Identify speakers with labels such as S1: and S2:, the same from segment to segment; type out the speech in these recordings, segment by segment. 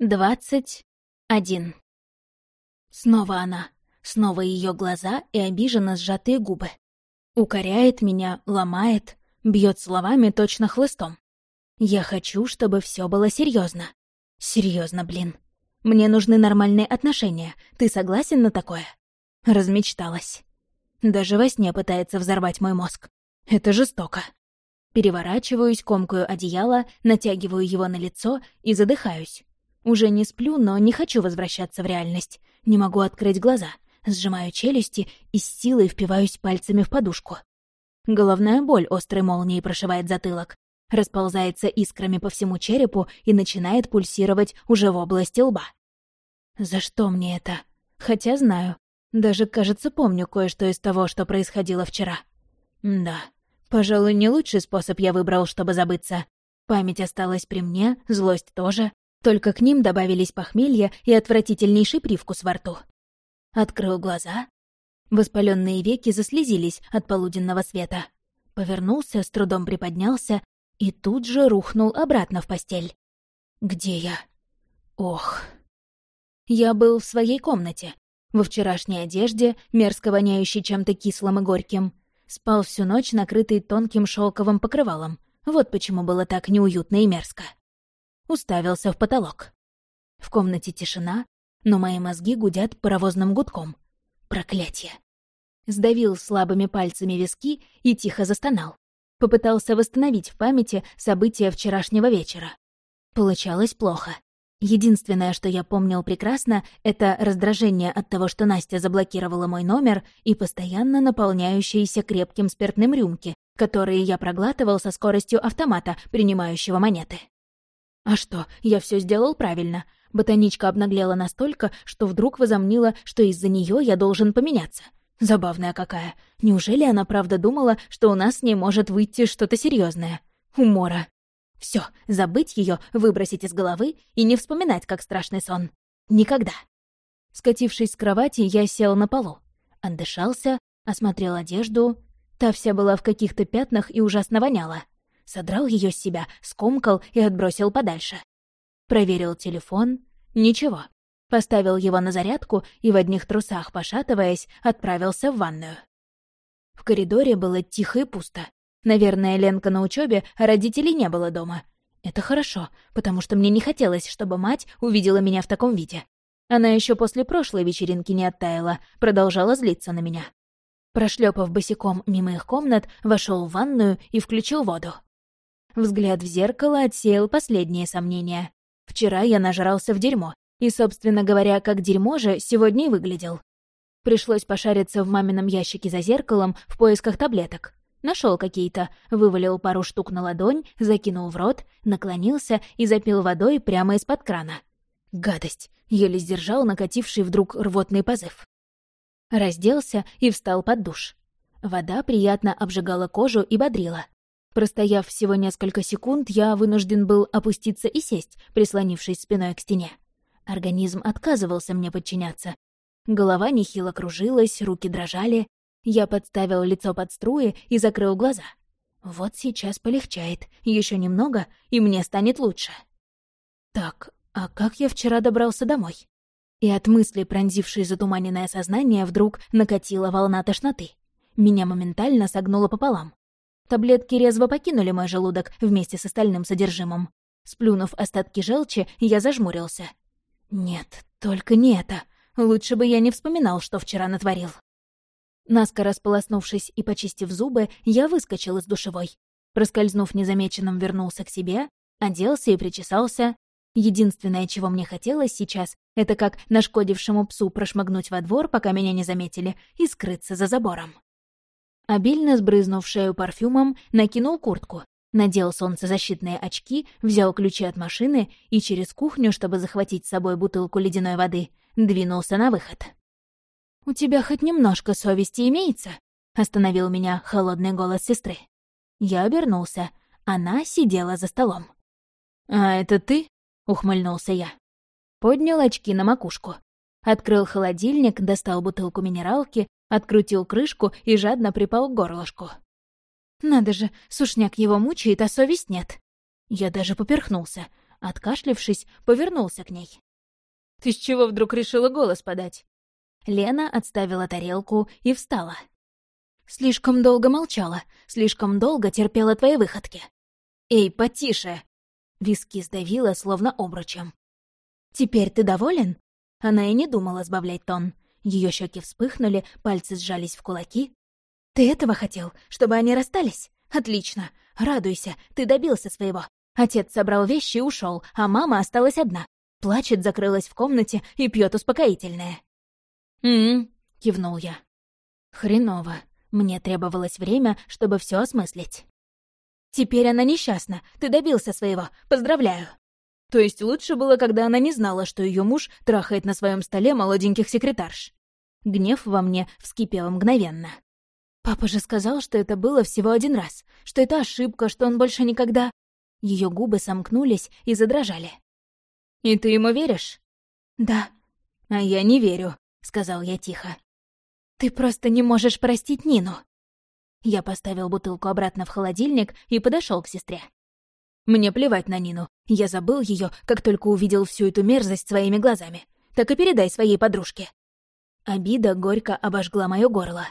S1: Двадцать один. Снова она. Снова ее глаза и обиженно сжатые губы. Укоряет меня, ломает, бьет словами точно хлыстом. Я хочу, чтобы все было серьезно. Серьезно, блин. Мне нужны нормальные отношения. Ты согласен на такое? Размечталась. Даже во сне пытается взорвать мой мозг. Это жестоко. Переворачиваюсь, комкаю одеяло, натягиваю его на лицо и задыхаюсь. Уже не сплю, но не хочу возвращаться в реальность. Не могу открыть глаза. Сжимаю челюсти и с силой впиваюсь пальцами в подушку. Головная боль острой молнией прошивает затылок. Расползается искрами по всему черепу и начинает пульсировать уже в области лба. За что мне это? Хотя знаю. Даже, кажется, помню кое-что из того, что происходило вчера. Да, пожалуй, не лучший способ я выбрал, чтобы забыться. Память осталась при мне, злость тоже, только к ним добавились похмелье и отвратительнейший привкус во рту. Открыл глаза. Воспаленные веки заслезились от полуденного света. Повернулся, с трудом приподнялся и тут же рухнул обратно в постель. «Где я?» «Ох...» Я был в своей комнате, во вчерашней одежде, мерзко воняющей чем-то кислым и горьким. Спал всю ночь, накрытый тонким шелковым покрывалом. Вот почему было так неуютно и мерзко уставился в потолок. В комнате тишина, но мои мозги гудят паровозным гудком. Проклятие. Сдавил слабыми пальцами виски и тихо застонал. Попытался восстановить в памяти события вчерашнего вечера. Получалось плохо. Единственное, что я помнил прекрасно, это раздражение от того, что Настя заблокировала мой номер и постоянно наполняющиеся крепким спиртным рюмки, которые я проглатывал со скоростью автомата, принимающего монеты. А что, я все сделал правильно. Ботаничка обнаглела настолько, что вдруг возомнила, что из-за нее я должен поменяться. Забавная какая. Неужели она правда думала, что у нас с ней может выйти что-то серьезное? Умора. Все, забыть ее, выбросить из головы и не вспоминать, как страшный сон. Никогда. Скатившись с кровати, я сел на полу. Отдышался, осмотрел одежду. Та вся была в каких-то пятнах и ужасно воняла содрал ее с себя, скомкал и отбросил подальше. Проверил телефон. Ничего. Поставил его на зарядку и в одних трусах, пошатываясь, отправился в ванную. В коридоре было тихо и пусто. Наверное, Ленка на учебе, а родителей не было дома. Это хорошо, потому что мне не хотелось, чтобы мать увидела меня в таком виде. Она еще после прошлой вечеринки не оттаяла, продолжала злиться на меня. Прошлепав босиком мимо их комнат, вошел в ванную и включил воду. Взгляд в зеркало отсеял последние сомнения. Вчера я нажрался в дерьмо, и, собственно говоря, как дерьмо же сегодня и выглядел. Пришлось пошариться в мамином ящике за зеркалом в поисках таблеток. Нашел какие-то, вывалил пару штук на ладонь, закинул в рот, наклонился и запил водой прямо из-под крана. Гадость! Еле сдержал накативший вдруг рвотный позыв. Разделся и встал под душ. Вода приятно обжигала кожу и бодрила. Простояв всего несколько секунд, я вынужден был опуститься и сесть, прислонившись спиной к стене. Организм отказывался мне подчиняться. Голова нехило кружилась, руки дрожали. Я подставил лицо под струи и закрыл глаза. Вот сейчас полегчает. Еще немного, и мне станет лучше. Так, а как я вчера добрался домой? И от мысли, пронзившей затуманенное сознание, вдруг накатила волна тошноты. Меня моментально согнуло пополам. Таблетки резво покинули мой желудок вместе с остальным содержимым. Сплюнув остатки желчи, я зажмурился. Нет, только не это. Лучше бы я не вспоминал, что вчера натворил. Наскоро сполоснувшись и почистив зубы, я выскочил из душевой. Проскользнув незамеченным, вернулся к себе, оделся и причесался. Единственное, чего мне хотелось сейчас, это как нашкодившему псу прошмыгнуть во двор, пока меня не заметили, и скрыться за забором. Обильно сбрызнув шею парфюмом, накинул куртку, надел солнцезащитные очки, взял ключи от машины и через кухню, чтобы захватить с собой бутылку ледяной воды, двинулся на выход. «У тебя хоть немножко совести имеется?» — остановил меня холодный голос сестры. Я обернулся. Она сидела за столом. «А это ты?» — ухмыльнулся я. Поднял очки на макушку. Открыл холодильник, достал бутылку минералки, открутил крышку и жадно припал к горлышку. Надо же, сушняк его мучает, а совесть нет. Я даже поперхнулся. откашлившись, повернулся к ней. «Ты с чего вдруг решила голос подать?» Лена отставила тарелку и встала. «Слишком долго молчала, слишком долго терпела твои выходки». «Эй, потише!» Виски сдавила, словно обручем. «Теперь ты доволен?» Она и не думала сбавлять тон. Ее щеки вспыхнули, пальцы сжались в кулаки. «Ты этого хотел? Чтобы они расстались? Отлично. Радуйся, ты добился своего. Отец собрал вещи и ушел, а мама осталась одна. Плачет, закрылась в комнате и пьет успокоительное. «М-м», кивнул я. «Хреново. Мне требовалось время, чтобы все осмыслить». «Теперь она несчастна. Ты добился своего. Поздравляю». То есть лучше было, когда она не знала, что ее муж трахает на своем столе молоденьких секретарш. Гнев во мне вскипел мгновенно. Папа же сказал, что это было всего один раз, что это ошибка, что он больше никогда... Ее губы сомкнулись и задрожали. «И ты ему веришь?» «Да». «А я не верю», — сказал я тихо. «Ты просто не можешь простить Нину». Я поставил бутылку обратно в холодильник и подошел к сестре. Мне плевать на Нину. Я забыл ее, как только увидел всю эту мерзость своими глазами. Так и передай своей подружке. Обида горько обожгла мое горло.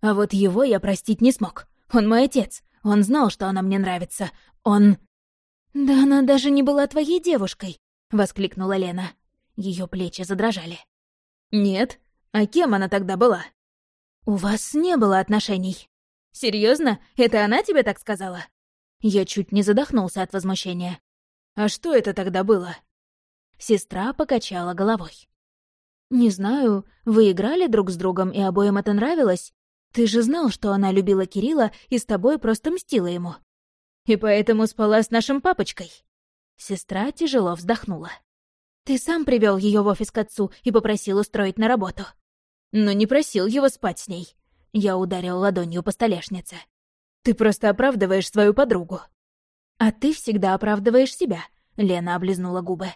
S1: А вот его я простить не смог. Он мой отец. Он знал, что она мне нравится. Он... «Да она даже не была твоей девушкой», — воскликнула Лена. Ее плечи задрожали. «Нет? А кем она тогда была?» «У вас не было отношений». Серьезно? Это она тебе так сказала?» Я чуть не задохнулся от возмущения. «А что это тогда было?» Сестра покачала головой. «Не знаю, вы играли друг с другом, и обоим это нравилось? Ты же знал, что она любила Кирилла и с тобой просто мстила ему. И поэтому спала с нашим папочкой». Сестра тяжело вздохнула. «Ты сам привел ее в офис к отцу и попросил устроить на работу». «Но не просил его спать с ней». Я ударил ладонью по столешнице. Ты просто оправдываешь свою подругу». «А ты всегда оправдываешь себя», — Лена облизнула губы.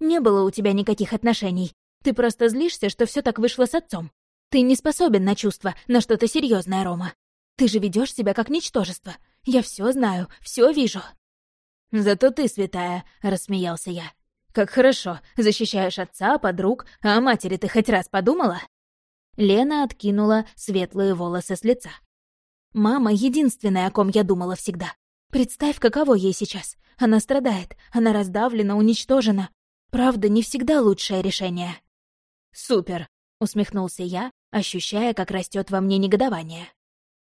S1: «Не было у тебя никаких отношений. Ты просто злишься, что все так вышло с отцом. Ты не способен на чувства, на что-то серьезное, Рома. Ты же ведешь себя как ничтожество. Я все знаю, все вижу». «Зато ты святая», — рассмеялся я. «Как хорошо, защищаешь отца, подруг, а о матери ты хоть раз подумала?» Лена откинула светлые волосы с лица. Мама — единственная, о ком я думала всегда. Представь, каково ей сейчас. Она страдает, она раздавлена, уничтожена. Правда, не всегда лучшее решение. «Супер!» — усмехнулся я, ощущая, как растет во мне негодование.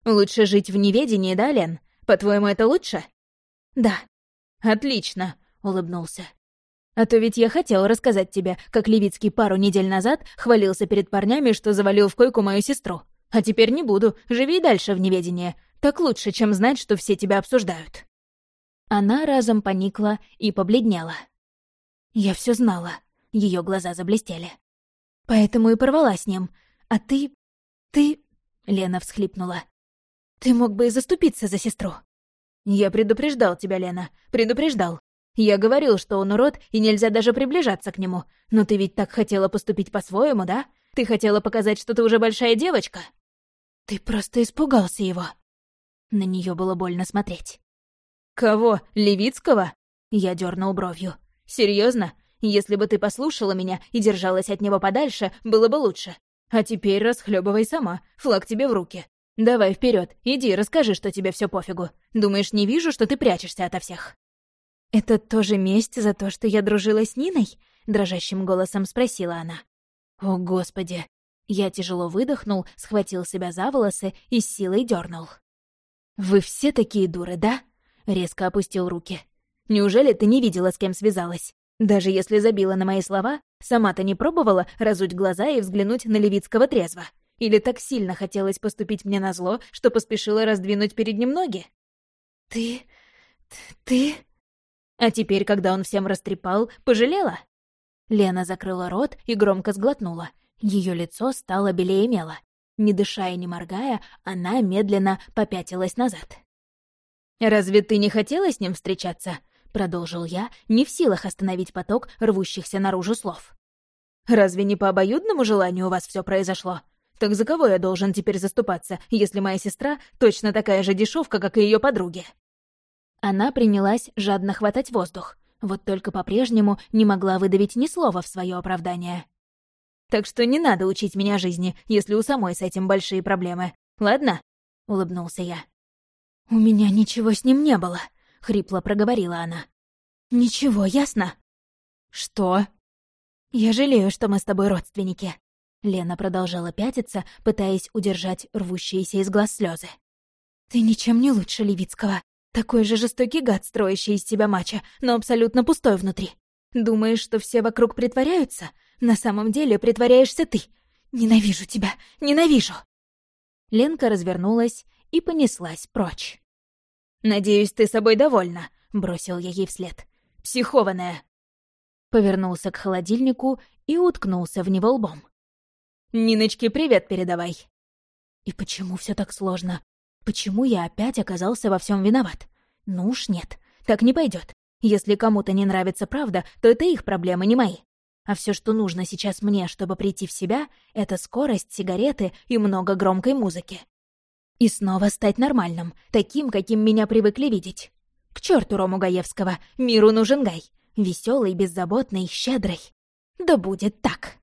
S1: «Лучше жить в неведении, да, Лен? По-твоему, это лучше?» «Да». «Отлично!» — улыбнулся. «А то ведь я хотел рассказать тебе, как Левицкий пару недель назад хвалился перед парнями, что завалил в койку мою сестру. А теперь не буду, живи дальше в неведении. Так лучше, чем знать, что все тебя обсуждают». Она разом поникла и побледнела. «Я все знала». Ее глаза заблестели. «Поэтому и порвала с ним. А ты... ты...» Лена всхлипнула. «Ты мог бы и заступиться за сестру». «Я предупреждал тебя, Лена, предупреждал. Я говорил, что он урод, и нельзя даже приближаться к нему. Но ты ведь так хотела поступить по-своему, да? Ты хотела показать, что ты уже большая девочка?» «Ты просто испугался его». На нее было больно смотреть. «Кого? Левицкого?» Я дернул бровью. Серьезно? Если бы ты послушала меня и держалась от него подальше, было бы лучше. А теперь расхлебывай сама, флаг тебе в руки. Давай вперед, иди, расскажи, что тебе все пофигу. Думаешь, не вижу, что ты прячешься ото всех?» «Это тоже месть за то, что я дружила с Ниной?» — дрожащим голосом спросила она. О, Господи! Я тяжело выдохнул, схватил себя за волосы и с силой дернул. «Вы все такие дуры, да?» — резко опустил руки. «Неужели ты не видела, с кем связалась? Даже если забила на мои слова, сама-то не пробовала разуть глаза и взглянуть на Левицкого трезво? Или так сильно хотелось поступить мне на зло, что поспешила раздвинуть перед ним ноги?» «Ты... ты...» А теперь, когда он всем растрепал, пожалела? Лена закрыла рот и громко сглотнула. Ее лицо стало белее мела. Не дыша и не моргая, она медленно попятилась назад. «Разве ты не хотела с ним встречаться?» — продолжил я, не в силах остановить поток рвущихся наружу слов. «Разве не по обоюдному желанию у вас все произошло? Так за кого я должен теперь заступаться, если моя сестра точно такая же дешевка, как и ее подруги?» Она принялась жадно хватать воздух, Вот только по-прежнему не могла выдавить ни слова в свое оправдание. «Так что не надо учить меня жизни, если у самой с этим большие проблемы. Ладно?» — улыбнулся я. «У меня ничего с ним не было», — хрипло проговорила она. «Ничего, ясно?» «Что?» «Я жалею, что мы с тобой родственники». Лена продолжала пятиться, пытаясь удержать рвущиеся из глаз слезы. «Ты ничем не лучше Левицкого. Такой же жестокий гад, строящий из себя мача, но абсолютно пустой внутри. Думаешь, что все вокруг притворяются? На самом деле притворяешься ты. Ненавижу тебя, ненавижу!» Ленка развернулась и понеслась прочь. «Надеюсь, ты собой довольна», — бросил я ей вслед. «Психованная!» Повернулся к холодильнику и уткнулся в него лбом. «Ниночке привет передавай!» И почему все так сложно? Почему я опять оказался во всем виноват? Ну уж нет, так не пойдет. Если кому-то не нравится правда, то это их проблемы, не мои. А все, что нужно сейчас мне, чтобы прийти в себя, это скорость, сигареты и много громкой музыки. И снова стать нормальным, таким, каким меня привыкли видеть. К черту Рому Гаевского, миру нужен Гай. Веселый, беззаботный, щедрый. Да будет так.